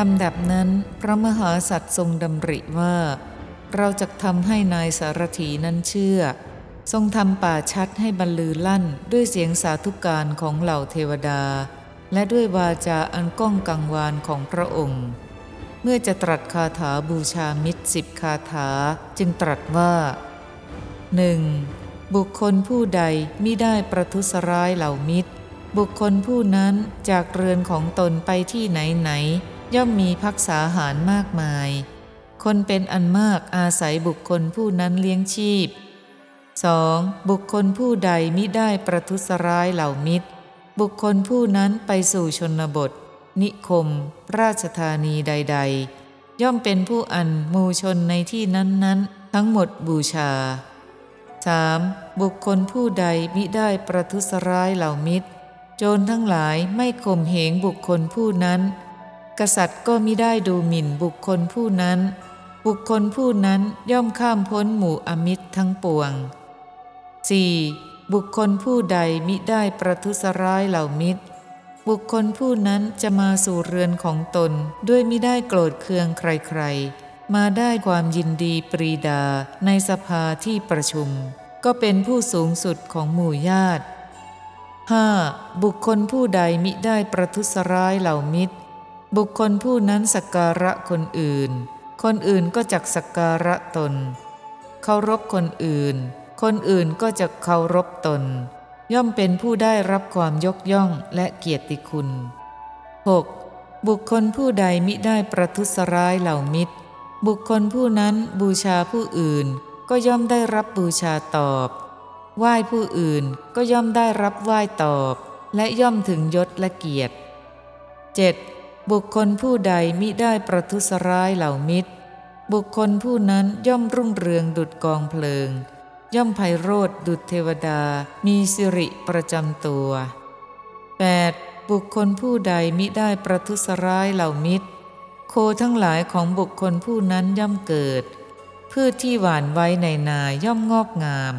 ลำดับนั้นพระมหาสัตว์ทรงดำริว่า เราจะทำให้นายสารถีนั้นเชื่อ ทรงทำป่าชัดให้บรรลือลั่นด้วยเสียงสาธุการของเหล่าเทวดา และด้วยวาจาอันก้องกังวานของพระองค์ เมื่อจะตรัสคาถาบูชามิตรสิบคาถาจึงตรัสว่าหนึ่งบุคคลผู้ใดมิได้ประทุษร้ายเหล่ามิตร บุคคลผู้นั้นจากเรือนของตนไปที่ไหนไหน ย่อมมีพักษาหารมากมาย คนเป็นอันมากอาศัยบุคคลผู้นั้นเลี้ยงชีพ 2. บุคคลผู้ใดมิได้ประทุษร้ายเหล่ามิตร บุคคลผู้นั้นไปสู่ชนบท นิคม ราชธานีใด ๆ ย่อมเป็นผู้อันมูชนในที่นั้นๆ ทั้งหมดบูชา 3. บุคคลผู้ใดมิได้ประทุษร้ายเหล่ามิตร โจรทั้งหลายไม่ข่มเหงบุคคลผู้นั้น กษัตริย์ก็มิได้ดูหมิ่นบุคคลผู้นั้น บุคคลผู้นั้นย่อมข้ามพ้นหมู่อมิตรทั้งปวง 4. บุคคลผู้ใดมิได้ประทุษร้ายเหล่ามิตร บุคคลผู้นั้นจะมาสู่เรือนของตนด้วยมิได้โกรธเคืองใครๆ มาได้ความยินดีปรีดาในสภาที่ประชุม ก็เป็นผู้สูงสุดของหมู่ญาติ 5. บุคคลผู้ใดมิได้ประทุษร้ายเหล่ามิตร บุคคลผู้นั้นสักการะคนอื่น คนอื่นก็จักสักการะตน เคารพคนอื่น คนอื่นก็จะเคารพตน ย่อมเป็นผู้ได้รับความยกย่องและเกียรติคุณ 6. บุคคลผู้ใดมิได้ประทุษร้ายเหล่ามิตร บุคคลผู้นั้นบูชาผู้อื่น ก็ย่อมได้รับบูชาตอบ ไหว้ผู้อื่นก็ย่อมได้รับไหว้ตอบ และย่อมถึงยศและเกียรติ 7. บุคคลผู้ใดมิได้ประทุษร้ายเหล่ามิตร บุคคลผู้นั้นย่อมรุ่งเรืองดุดกองเพลิง ย่อมไพโรธดุดเทวดามีสิริประจำตัว 8. บุคคลผู้ใดมิได้ประทุษร้ายเหล่ามิตร โคทั้งหลายของบุคคลผู้นั้นย่อมเกิด พืชที่หวานไว้ในนาย่อมงอกงาม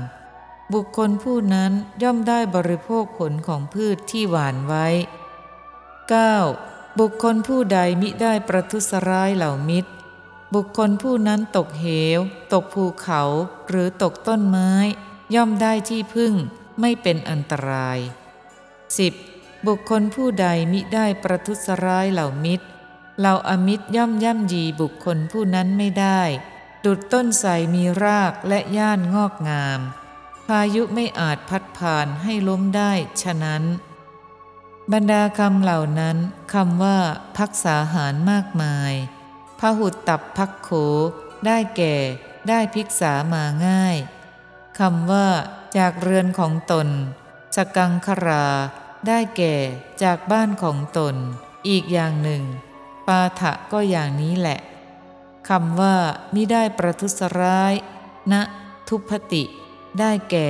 บุคคลผู้นั้นย่อมได้บริโภคผลของพืชที่หวานไว้ 9. บุคคลผู้ใดมิได้ประทุษร้ายเหล่ามิตร บุคคลผู้นั้นตกเหว ตกภูเขาหรือตกต้นไม้ ย่อมได้ที่พึ่งไม่เป็นอันตราย 10. บุคคลผู้ใดมิได้ประทุษร้ายเหล่ามิตรเหล่าอมิตรย่อมย่ำยีบุคคลผู้นั้นไม่ได้ ดุดต้นไทรมีรากและย่านงอกงาม พายุไม่อาจพัดผ่านให้ล้มได้ฉะนั้น บรรดาคำเหล่านั้นคำว่าพักษาหารมากมายพหุตับพักโข ได้แก่ ได้ภิกษามาง่ายคำว่า จากเรือนของตน สกังครา ได้แก่ จากบ้านของตน อีกอย่างหนึ่ง ปาถะก็อย่างนี้แหละคำว่ามิได้ประทุษร้ายณนะทุพติ ได้แก่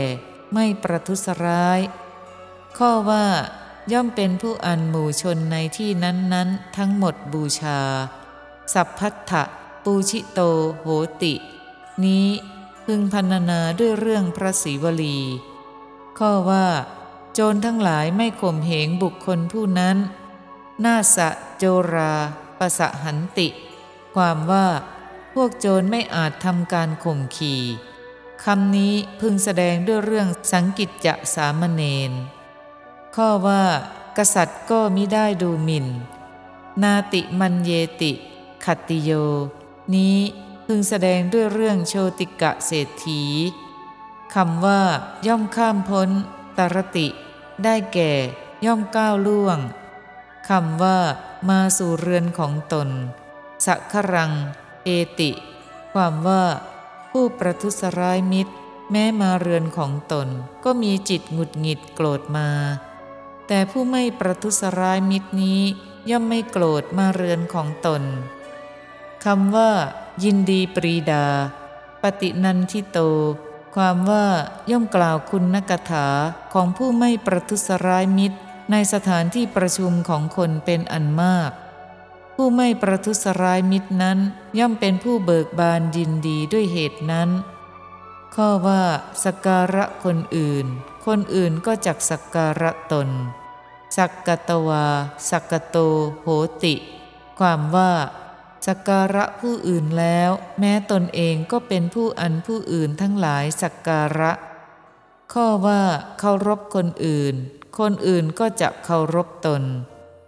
ไม่ประทุษร้าย ข้อว่า ย่อมเป็นผู้อันหมู่ชนในที่นั้นๆ ทั้งหมดบูชา สัพพัทธะปูชิโตโหติ นี้พึงพันนาด้วยเรื่องพระศรีวลี ข้อว่า โจรทั้งหลายไม่ข่มเหงบุคคลผู้นั้น นาสะโจราปะสะหันติ ความว่า พวกโจรไม่อาจทำการข่มขี่คำนี้พึงแสดงด้วยเรื่องสังกิจจะสามเณร ข้อว่า กษัตริย์ก็มิได้ดูหมิ่น นาติมันเยติขัตติโย นี้พึงแสดงด้วยเรื่องโชติกะเศรษฐีคำว่า ย่อมข้ามพ้น ตรติ ได้แก่ ย่อมก้าวล่วงคำว่า มาสู่เรือนของตน สักรัง เอติ ความว่า ผู้ประทุษร้ายมิตร แม้มาเรือนของตนก็มีจิตหงุดหงิดโกรธมา แต่ผู้ไม่ประทุษร้ายมิตรนี้ย่อมไม่โกรธมาเรือนของตนคำว่า ยินดีปรีดา ปฏินันทิโต ความว่าย่อมกล่าวคุณนกถาของผู้ไม่ประทุษร้ายมิตร ในสถานที่ประชุมของคนเป็นอันมาก ผู้ไม่ประทุษร้ายมิตรนั้น ย่อมเป็นผู้เบิกบานยินดีด้วยเหตุนั้น ข้อว่าสการะคนอื่น คนอื่นก็จักสักการะตน สักกตวา สักกโต โหติ ความว่าสักการะผู้อื่นแล้ว แม้ตนเองก็เป็นผู้อันผู้อื่นทั้งหลายสักการะ ข้อว่าเคารพคนอื่น คนอื่นก็จะเคารพตน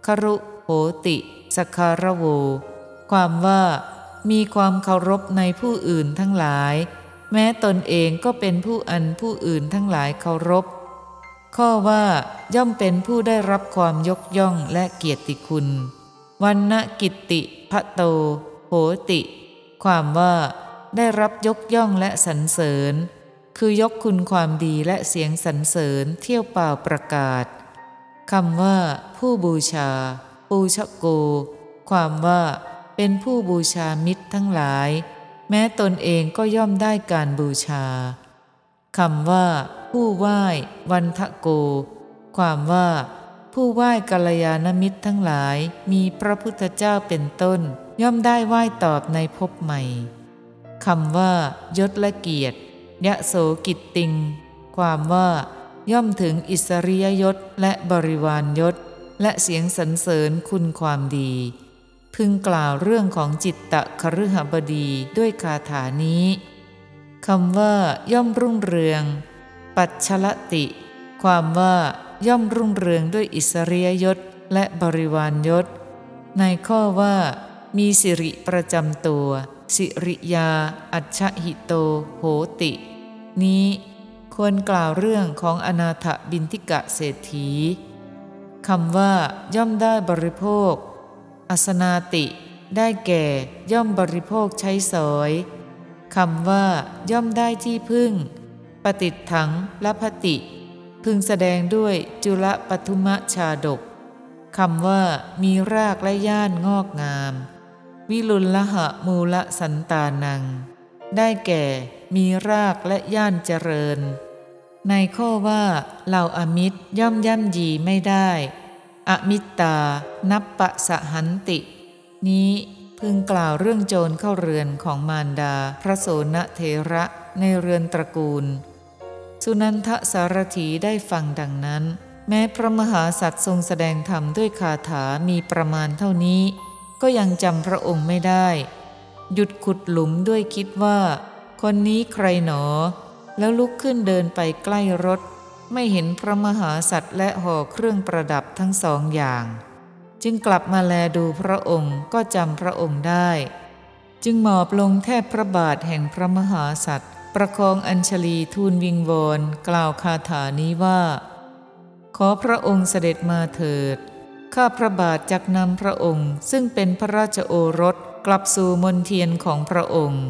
ครุโหติสักการะโว ความว่า มีความเคารพในผู้อื่นทั้งหลาย แม้ตนเองก็เป็นผู้อันผู้อื่นทั้งหลายเคารพ ข้อว่าย่อมเป็นผู้ได้รับความยกย่องและเกียรติคุณ วันณกิตติพระโต โหติ ความว่าได้รับยกย่องและสรรเสริญ คือยกคุณความดีและเสียงสรรเสริญเที่ยวเปล่าประกาศคำว่า ผู้บูชา ปูชโก ความว่า เป็นผู้บูชามิตรทั้งหลาย แม้ตนเองก็ย่อมได้การบูชา คำว่า ผู้ไหว้วันทะโก ความว่า ผู้ไหว้กัลยาณมิตรทั้งหลายมีพระพุทธเจ้าเป็นต้น ย่อมได้ไหว้ตอบในภพใหม่คำว่ายศและเกียรติยะโสกิตติง ความว่า ย่อมถึงอิสริยยศและบริวารยศ และเสียงสรรเสริญคุณความดี พึงกล่าวเรื่องของจิตตะคฤหบดีด้วยคาถานี้ คำว่าย่อมรุ่งเรือง ปัจฉลติ ความว่าย่อมรุ่งเรืองด้วยอิสริยยศและบริวารยศ ในข้อว่า มีสิริประจำตัว สิริยา อัจฉหิโต โหติ นี้ควรกล่าวเรื่องของอนาถบินทิกะเศรษฐีคำว่า ย่อมได้บริโภค อสนาติ ได้แก่ ย่อมบริโภคใช้สอย คำว่า ย่อมได้ที่พึ่ง ปฏิถังละพติ พึงแสดงด้วยจุลปทุมชาดกคำว่ามีรากและย่านงอกงาม วิลุลละหะมูละสันตานัง ได้แก่มีรากและย่านเจริญ ในข้อว่าเหล่าอมิตรย่อมย่ำยีไม่ได้ อมิตตานับปะสหันติ นี้ พึงกล่าวเรื่องโจรเข้าเรือนของมารดา พระโสนเทระในเรือนตระกูล สุนันทสารถีได้ฟังดังนั้น แม้พระมหาสัตว์ทรงแสดงธรรมด้วยคาถามีประมาณเท่านี้ ก็ยังจำพระองค์ไม่ได้ หยุดขุดหลุมด้วยคิดว่า คนนี้ใครหนอ แล้วลุกขึ้นเดินไปใกล้รถ ไม่เห็นพระมหาสัตว์และห่อเครื่องประดับทั้งสองอย่าง จึงกลับมาแลดูพระองค์ก็จำพระองค์ได้ จึงหมอบลงแทบพระบาทแห่งพระมหาสัตว์ประคองอัญชลีทูลวิงวอนกล่าวคาถานี้ว่า ขอพระองค์เสด็จมาเถิด ข้าพระบาทจักนำพระองค์ ซึ่งเป็นพระราชโอรสกลับสู่มนเทียนของพระองค์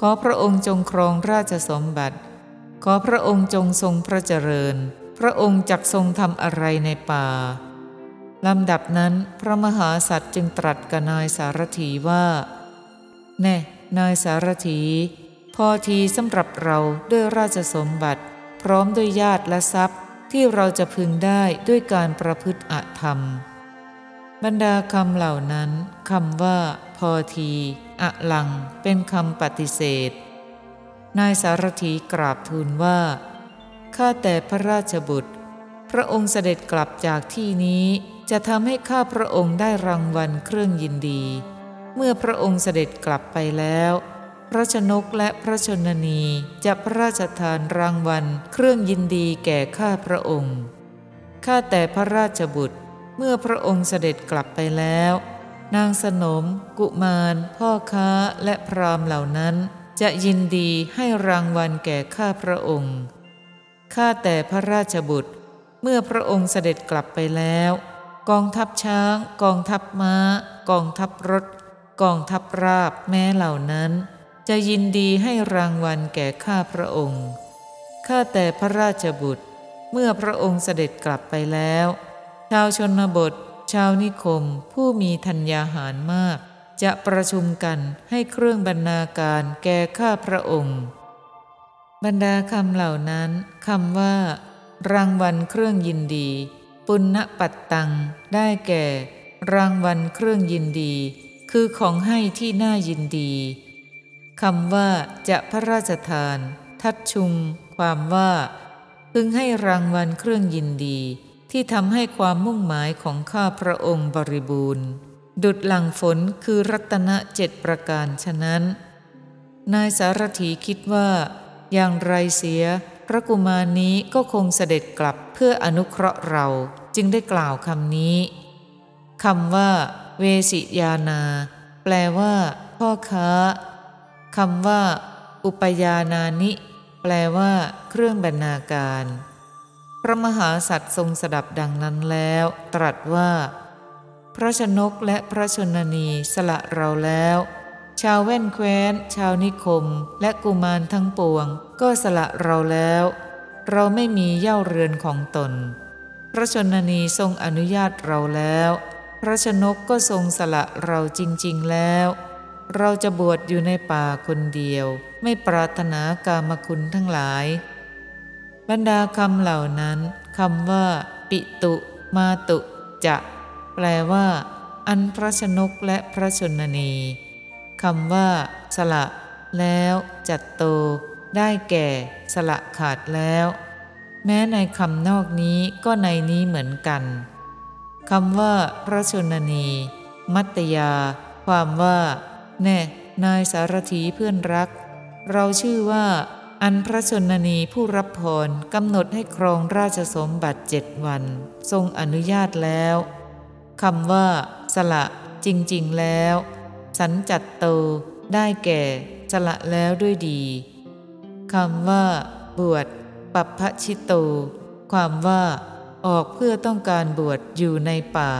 ขอพระองค์จงครองราชสมบัติ ขอพระองค์จงทรงพระเจริญ พระองค์จักทรงทำอะไรในป่า ลำดับนั้นพระมหาสัตว์จึงตรัสกับนายสารถีว่า แน่นายสารถี พอทีสำหรับเราด้วยราชสมบัติ พร้อมด้วยญาติและทรัพย์ที่เราจะพึงได้ด้วยการประพฤติอธรรม บรรดาคำเหล่านั้นคำว่า พอทีอะลัง เป็นคำปฏิเสธ นายสารถีกราบทูลว่าข้าแต่พระราชบุตร พระองค์เสด็จกลับจากที่นี้ จะทำให้ข้าพระองค์ได้รางวัลเครื่องยินดี เมื่อพระองค์เสด็จกลับไปแล้ว พระชนกและพระชนนีจะพระราชทานรางวัลเครื่องยินดีแก่ข้าพระองค์ข้าแต่พระราชบุตร เมื่อพระองค์เสด็จกลับไปแล้ว นางสนม กุมาร พ่อค้าและพรามเหล่านั้น จะยินดีให้รางวัลแก่ข้าพระองค์ข้าแต่พระราชบุตร เมื่อพระองค์เสด็จกลับไปแล้ว กองทัพช้าง กองทัพม้า กองทัพรถ กองทัพราบแม้เหล่านั้น จะยินดีให้รางวัลแก่ข้าพระองค์ข้าแต่พระราชบุตร เมื่อพระองค์เสด็จกลับไปแล้ว ชาวชนบท ชาวนิคม ผู้มีธัญญาหารมาก จะประชุมกันให้เครื่องบรรณาการแก่ข้าพระองค์ บรรดาคำเหล่านั้นคำว่า รางวัลเครื่องยินดี ปุณณปัตตัง ได้แก่ รางวัลเครื่องยินดี คือของให้ที่น่ายินดีคำว่าจะพระราชทาน ทัดชุง ความว่าพึงให้รางวัลเครื่องยินดี ที่ทำให้ความมุ่งหมายของข้าพระองค์บริบูรณ์ ดุดหลังฝนคือรัตนะเจ็ดประการฉะนั้น นายสารถีคิดว่า อย่างไรเสีย พระกุมารนี้ก็คงเสด็จกลับเพื่ออนุเคราะห์เราจึงได้กล่าวคำนี้คำว่า เวสิยานา แปลว่าพ่อค้าคำว่า อุปยานานิ แปลว่า เครื่องบรรณาการ พระมหาสัตว์ทรงสดับดังนั้นแล้ว ตรัสว่า พระชนกและพระชนนีสละเราแล้ว ชาวแว่นแคว้น ชาวนิคม และกุมารทั้งปวง ก็สละเราแล้ว เราไม่มีเย่าเรือนของตน พระชนนีทรงอนุญาตเราแล้ว พระชนกก็ทรงสละเราจริง ๆแล้ว เราจะบวชอยู่ในป่าคนเดียว ไม่ปรารถนากามคุณทั้งหลาย บรรดาคำเหล่านั้นคำว่า ปิตุ มาตุ จะ แปลว่า อันพระชนกและพระชนนี คำว่า สละ แล้วจัดโต ได้แก่ สละขาดแล้ว แม้ในคำนอกนี้ก็ในนี้เหมือนกันคำว่า พระชนนี มัตตยา ความว่า แน่ นายสารถีเพื่อนรัก เราชื่อว่า อันพระชนนีผู้รับพรกำหนดให้ครองราชสมบัติเจ็ดวัน ทรงอนุญาตแล้วคำว่า สละ จริง ๆ แล้ว สันจัดโตได้แก่สละแล้วด้วยดีคำว่า บวชปัปพชิโต ความว่า ออกเพื่อต้องการบวชอยู่ในป่า